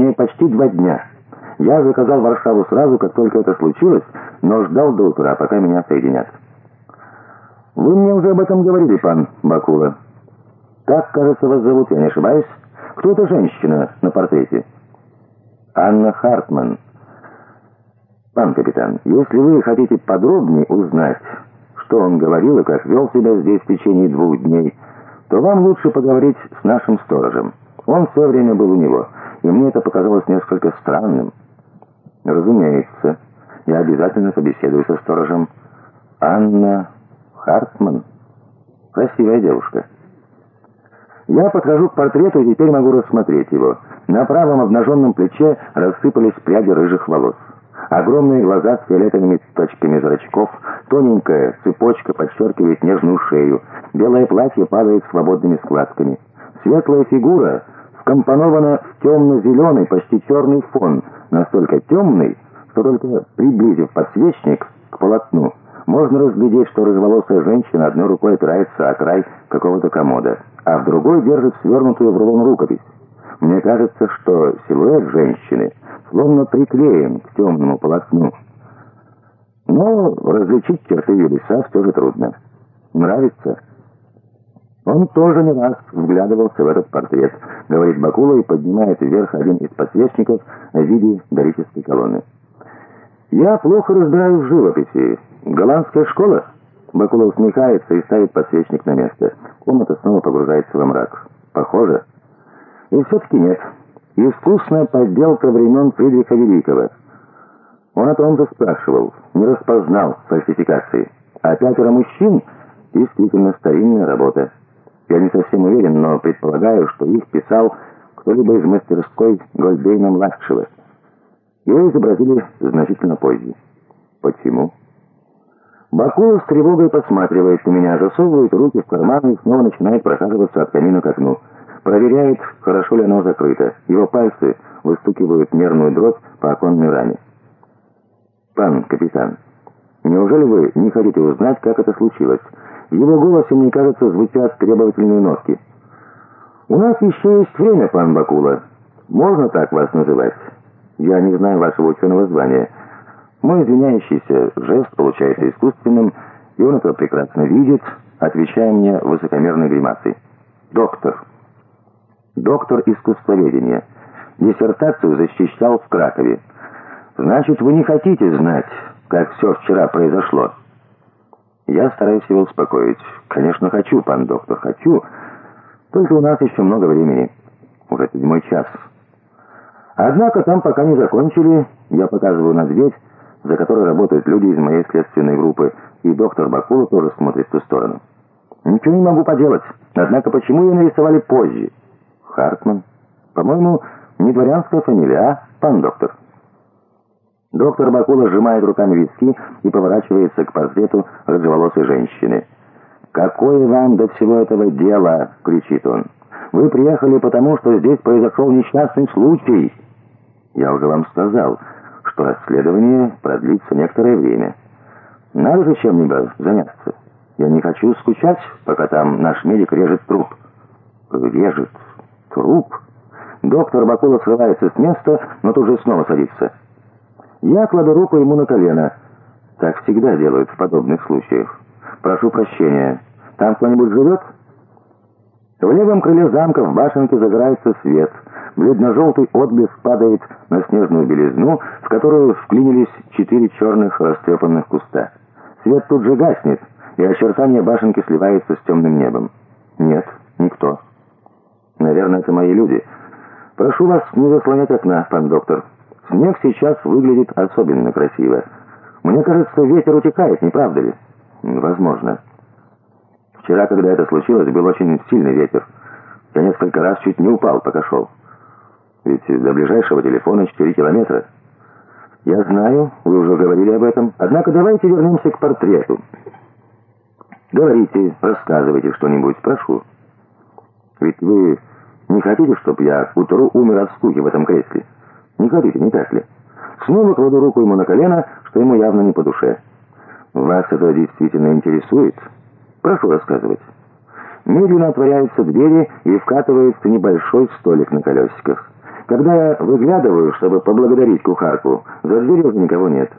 точнее, почти два дня. Я заказал Варшаву сразу, как только это случилось, но ждал до утра, пока меня соединят. Вы мне уже об этом говорили, пан Бакула. Как, кажется, вас зовут, я не ошибаюсь? Кто эта женщина на портрете? Анна Хартман. Пан капитан, если вы хотите подробнее узнать, что он говорил и как вел себя здесь в течение двух дней, то вам лучше поговорить с нашим сторожем. Он все время был у него, и мне это показалось несколько странным. Разумеется, я обязательно побеседую со сторожем. Анна Хартман. Красивая девушка. Я подхожу к портрету и теперь могу рассмотреть его. На правом обнаженном плече рассыпались пряди рыжих волос. Огромные глаза с фиолетовыми точками зрачков, тоненькая цепочка подчеркивает нежную шею, белое платье падает свободными складками. Светлая фигура скомпонована в темно-зеленый, почти черный фон, настолько темный, что только приблизив подсвечник к полотну, можно разглядеть, что рыжеволосая женщина одной рукой опирается о край какого-то комода, а в другой держит свернутую в рулон рукопись. Мне кажется, что силуэт женщины словно приклеен к темному полотну. Но различить черты ее лица все же трудно. Нравится? Он тоже не раз вглядывался в этот портрет, говорит Бакула и поднимает вверх один из подсвечников в виде дорической колонны. Я плохо разбираюсь в живописи. Голландская школа? Бакула усмехается и ставит подсвечник на место. Комната снова погружается во мрак. Похоже. И все-таки нет. Искусная подделка времен Фридриха Великого. Он о том же спрашивал. Не распознал фальсификации. А пятеро мужчин действительно старинная работа. Я не совсем уверен, но предполагаю, что их писал кто-либо из мастерской Гольдейна-младшего. Его изобразили значительно позже. Почему? Бакулов с тревогой посматривает на меня, засовывает руки в карманы и снова начинает прохаживаться от камина к окну. Проверяет, хорошо ли оно закрыто. Его пальцы выстукивают нервную дробь по оконной раме. «Пан капитан, неужели вы не хотите узнать, как это случилось?» В его голосе, мне кажется, звучат требовательные нотки. «У нас еще есть время, пан Бакула. Можно так вас называть? Я не знаю вашего ученого звания». Мой извиняющийся жест получается искусственным, и он это прекрасно видит, отвечая мне высокомерной гримасой. «Доктор. Доктор искусствоведения. Диссертацию защищал в Кракове. Значит, вы не хотите знать, как все вчера произошло?» Я стараюсь его успокоить. «Конечно, хочу, пан доктор, хочу. Только у нас еще много времени. Уже седьмой час». Однако там пока не закончили. Я показываю на дверь, за которой работают люди из моей следственной группы, и доктор Бакула тоже смотрит в ту сторону. «Ничего не могу поделать. Однако почему ее нарисовали позже?» «Хартман. По-моему, не дворянская фамилия, а, пан доктор?» Доктор Бакула сжимает руками виски и поворачивается к портрету рыжеволосой женщины. «Какое вам до всего этого дела?» — кричит он. «Вы приехали потому, что здесь произошел несчастный случай». «Я уже вам сказал, что расследование продлится некоторое время. Надо же чем-нибудь заняться. Я не хочу скучать, пока там наш медик режет труп». «Режет труп?» Доктор Бакула срывается с места, но тут же снова садится. Я кладу руку ему на колено. Так всегда делают в подобных случаях. Прошу прощения. Там кто-нибудь живет? В левом крыле замка в башенке загорается свет. Бледно-желтый отблеск падает на снежную белизну, в которую вклинились четыре черных растрепанных куста. Свет тут же гаснет, и очертания башенки сливаются с темным небом. Нет, никто. Наверное, это мои люди. Прошу вас не заслонять окна, пан доктор. Снег сейчас выглядит особенно красиво. Мне кажется, ветер утекает, не правда ли? Возможно. Вчера, когда это случилось, был очень сильный ветер. Я несколько раз чуть не упал, пока шел. Ведь до ближайшего телефона 4 километра. Я знаю, вы уже говорили об этом. Однако давайте вернемся к портрету. Говорите, рассказывайте что-нибудь, прошу. Ведь вы не хотите, чтобы я утру умер от скуки в этом кресле? Не хотите, не ли? Снова кладу руку ему на колено, что ему явно не по душе. Вас это действительно интересует? Прошу рассказывать. Медленно отворяются двери и вкатывается небольшой столик на колесиках. Когда я выглядываю, чтобы поблагодарить кухарку, за дверью никого нет.